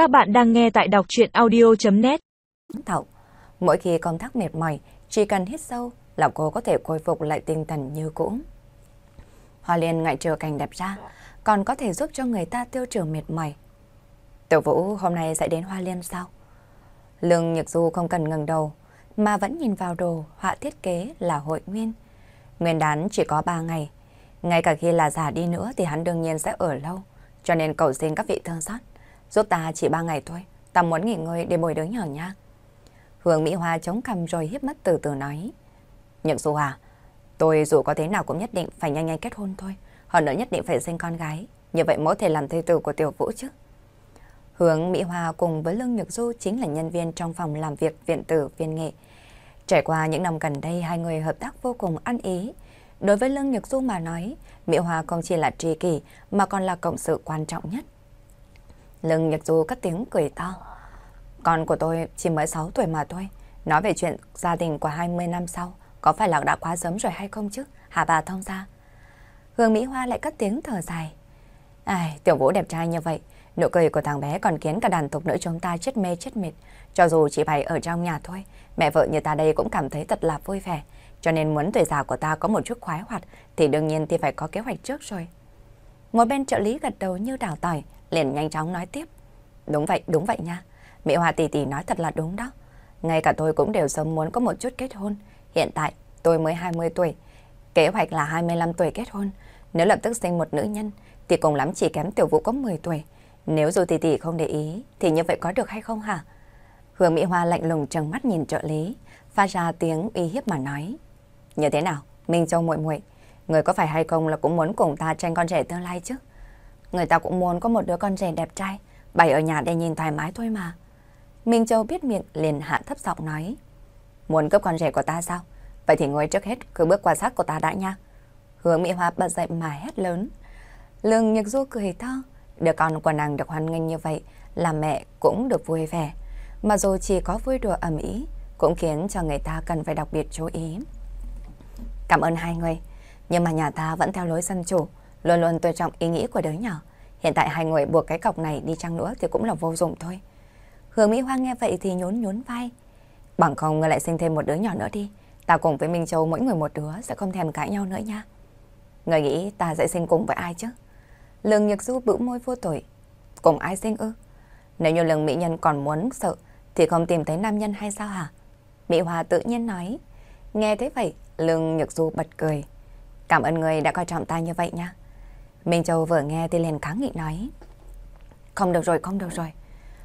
Các bạn đang nghe tại đọc chuyện audio.net Thậu, mỗi khi công tác mệt mỏi, chỉ cần hít sâu là cô có thể khôi phục lại tinh thần như cũ. Hoa Liên ngại trừ cảnh đẹp ra, còn có thể giúp cho người ta tiêu trừ mệt mỏi. Tiểu Vũ hôm nay sẽ đến Hoa Liên sao? Lương Nhật Du không cần ngừng đầu, mà vẫn nhìn vào đồ họa thiết kế là hội nguyên. Nguyên đán chỉ có 3 ngày. Ngay cả khi là già đi nữa thì hắn đương nhiên sẽ ở lâu. Cho nên cầu xin các vị thương xót. Giúp ta chỉ ba ngày thôi. Ta muốn nghỉ ngơi để bồi đứa nhỏ nha. Hương Mỹ Hoa chống cằm rồi hiếp mắt từ từ nói. Nhật Du à, tôi dù có thế nào cũng nhất định phải nhanh nhanh kết hôn thôi. Hơn nữa nhất định phải sinh con gái. Như vậy mới thể làm thê tử của Tiểu Vũ chứ. Hướng Mỹ Hoa cùng với Lương Nhược Du chính là nhân viên trong phòng làm việc viện tử viên nghệ. Trải qua những năm gần đây, hai người hợp tác vô cùng ăn ý. Đối với Lương Nhược Du mà nói, Mỹ Hoa không chỉ là tri kỷ mà còn là cộng sự quan trọng nhất lưng Nhược Du cất tiếng cười to. Con của tôi chỉ mới 6 tuổi mà thôi. Nói về chuyện gia đình của 20 năm sau, có phải là đã quá sớm rồi hay không chứ? Hà bà thông ra. Hương Mỹ Hoa lại cất tiếng thở dài. Ai, tiểu vũ đẹp trai như vậy, nụ cười của thằng bé còn khiến cả đàn tục nữ chúng ta chết mê chết mệt. Cho dù chỉ phải ở trong nhà thôi, mẹ vợ như ta đây cũng cảm thấy thật là vui vẻ. Cho nên muốn tuổi già của ta có một chút khoái hoạt thì đương nhiên thì phải có kế hoạch trước rồi. Một bên trợ lý gật đầu như đào tỏi, liền nhanh chóng nói tiếp. Đúng vậy, đúng vậy nha. Mỹ Hoa tỷ tỷ nói thật là đúng đó. Ngay cả tôi cũng đều sớm muốn có một chút kết hôn. Hiện tại tôi mới 20 tuổi, kế hoạch là 25 tuổi kết hôn. Nếu lập tức sinh một nữ nhân thì cùng lắm chỉ kém tiểu vũ có 10 tuổi. Nếu dù tỷ tỷ không để ý thì như vậy có được hay không hả? Hương Mỹ Hoa lạnh lùng trừng mắt nhìn trợ lý, pha ra tiếng uy hiếp mà nói. Như thế nào? Minh Châu muội muội, người có phải hay không là cũng muốn cùng ta tranh con rể tương lai chứ? Người ta cũng muốn có một đứa con rể đẹp trai, bày ở nhà để nhìn thoải mái thôi mà. Minh Châu biết miệng liền hạ thấp giọng nói. Muốn cướp con rể của ta sao? Vậy thì ngồi trước hết cứ bước qua sát của ta đã nha. Hương Mỹ Hoa bật dậy mà hét lớn. Lương Nhật Du cười to. Đứa con của nàng được hoan nghênh như vậy là mẹ cũng được vui vẻ. Mà dù chỉ có vui đùa ẩm ý cũng khiến cho người ta cần phải đặc biệt chú ý. Cảm ơn hai người. Nhưng mà nhà ta vẫn theo lối dân chủ, luôn luôn tôn trọng ý nghĩ của đứa nhỏ. Hiện tại hai người buộc cái cọc này đi chăng nữa thì cũng là vô dụng thôi. Hương Mỹ Hoa nghe vậy thì nhún nhún vai. Bằng không người lại sinh thêm một đứa nhỏ nữa đi. Ta cùng với Minh Châu mỗi người một đứa sẽ không thèm cãi nhau nữa nha. Người nghĩ ta sẽ sinh cùng với ai chứ? Lương Nhật Du bĩu môi vô tội. Cùng ai sinh ư? Nếu như lương mỹ nhân còn muốn sợ thì không tìm thấy nam nhân hay sao hả? Mỹ Hoa tự nhiên nói. Nghe thế vậy, Lương Nhật Du bật cười. Cảm ơn người đã coi trọng ta như vậy nha. Minh Châu vừa nghe thì liền kháng nghị nói. Không được rồi, không được rồi.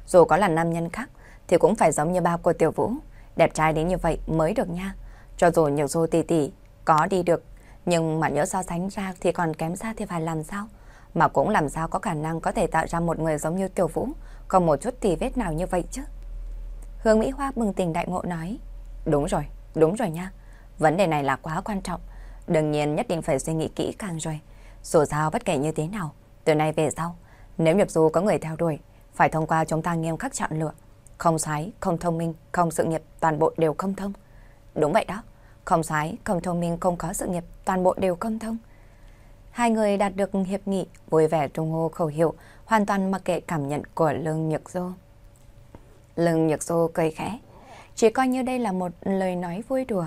Dù có là nam nhân khác thì cũng phải giống như ba của Tiểu Vũ. Đẹp trai đến như vậy mới được nha. Cho dù nhiều Du tỷ tỷ có đi được, nhưng mà nhớ so sánh ra thì còn kém xa thì phải làm sao? Mà cũng làm sao có khả năng có thể tạo ra một người giống như Tiểu Vũ, còn một chút tì vết nào như vậy chứ. Hương Mỹ Hoa bừng tỉnh đại ngộ nói. Đúng rồi, đúng rồi nha. Vấn đề này là quá quan trọng. Đương nhiên nhất định phải suy nghĩ kỹ càng rồi. Dù sao bất kể như thế nào, từ nay về sau, nếu Nhật Du có người theo đuổi, phải thông qua chúng ta nghiêm khắc chọn lựa. Không sái, không thông minh, không sự nghiệp, toàn bộ đều không thông. Đúng vậy đó. Không sái, không thông minh, không có sự nghiệp, toàn bộ đều không thông. Hai người đạt được hiệp nghị, vui vẻ trung hô khẩu hiệu, hoàn toàn mặc kệ cảm nhận của Lương Nhật Du. Lương Nhật Du cười khẽ, chỉ coi như đây là một lời nói vui đùa.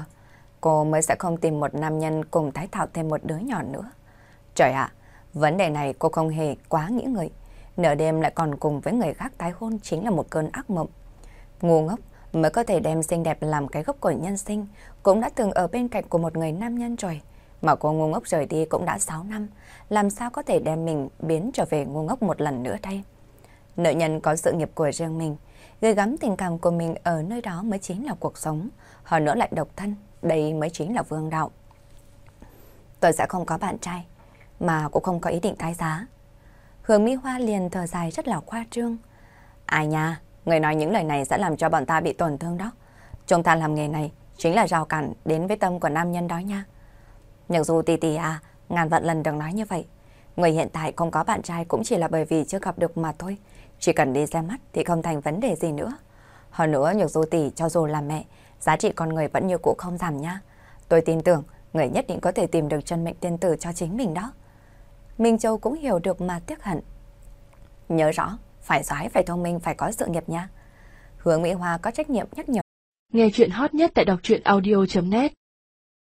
Cô mới sẽ không tìm một nam nhân cùng tái tạo thêm một đứa nhỏ nữa. Trời ạ, vấn đề này cô không hề quá nghĩ ngợi. Nửa đêm lại còn cùng với người khác tái hôn chính là một cơn ác mộng. Ngu ngốc mới có thể đem xinh đẹp làm cái gốc của nhân sinh, cũng đã từng ở bên cạnh của một người nam nhân rồi. Mà cô ngu ngốc rời đi cũng đã 6 năm, làm sao có thể đem mình biến trở về ngu ngốc một lần nữa đây? Nữ nhân có sự nghiệp của riêng mình, gửi gắm tình cảm của mình ở nơi đó mới chính là cuộc sống, hơn nữa lại độc thân, đây mới chính là vương đạo. Tôi sẽ không có bạn trai, mà cũng không có ý định tái giá. Hương Mỹ Hoa liền thở dài rất là khoa trương. Ai nha, người nói những lời này sẽ làm cho bọn ta bị tổn thương đó. Chúng ta làm nghề này chính là rào cản đến với tâm của nam nhân đó nha. Nhưng dù tì tì à, ngàn vạn lần đừng nói như vậy. Người hiện tại không có bạn trai cũng chỉ là bởi vì chưa gặp được mà thôi. Chỉ cần đi xem mắt thì không thành vấn đề gì nữa. Hơn nữa nhược dù tỷ cho dù là mẹ, giá trị con người vẫn như cũ không giảm nha. Tôi tin tưởng người nhất định có thể tìm được chân mệnh tiên tử cho chính mình đó. Minh Châu cũng hiểu được mà tiếc hận. Nhớ rõ, phải giỏi, phải thông minh, phải có sự nghiệp nha. Hứa Mỹ Hoa có trách nhiệm nhắc nhở. Nghe chuyện hot nhất tại đọc truyện audio.net